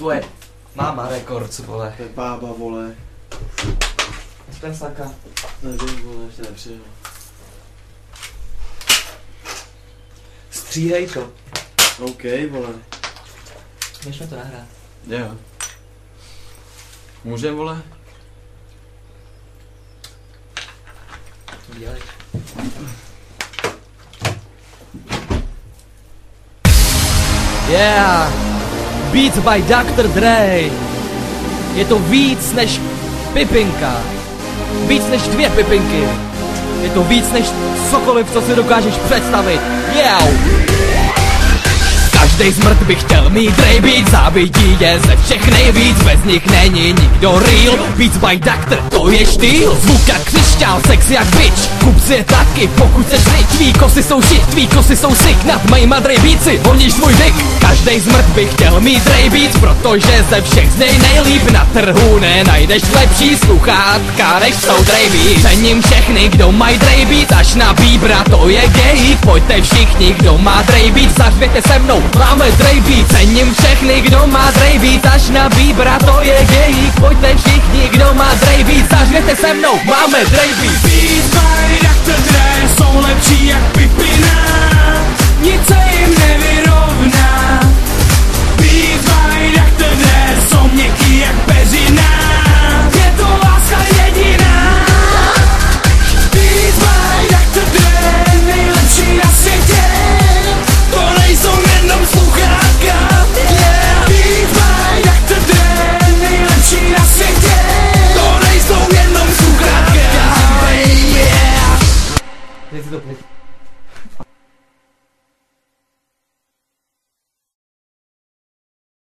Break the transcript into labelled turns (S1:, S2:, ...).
S1: tvoje máma Records, vole.
S2: To je bába, vole.
S1: Ten saka.
S2: Nevím, vole, ještě nepřijel.
S1: Stříhej to.
S2: OK, vole.
S1: Běžme to nahrát.
S2: Jo. Můžem, vole?
S1: Dělej. Yeah! Beats by Dr. Dre. Je to víc než pipinka. Víc než dvě pipinky. Je to víc než cokoliv, co si dokážeš představit. Yeah! Každý zmrt by chtěl mít beat, závidí je ze všech nejvíc, bez nich není nikdo real. Beats by Doctor, to je štýl, zvuk jak křišťál, sex jak bitch, kup si je taky, pokud seš rich, tvý kosy jsou shit, tvý kosy jsou sick, nad mýma Dre beatsy, honíš svůj dick. Každý zmrt by chtěl mít beat, protože ze všech z něj nejlíp. Na trhu nenajdeš lepší sluchátka, než jsou Dre beat. Cením všechny, kdo mají Dre beat, až na Bíbra, to je gay, pojďte všichni, kdo má Dre beat, zařvěte se mnou, máme Dre beat. Cením všechny, kdo má Dre beat, až na Bíbra, to je gay, pojďte všichni, kdo má Dre beat, zařvěte se mnou, máme Dre
S3: 一族です。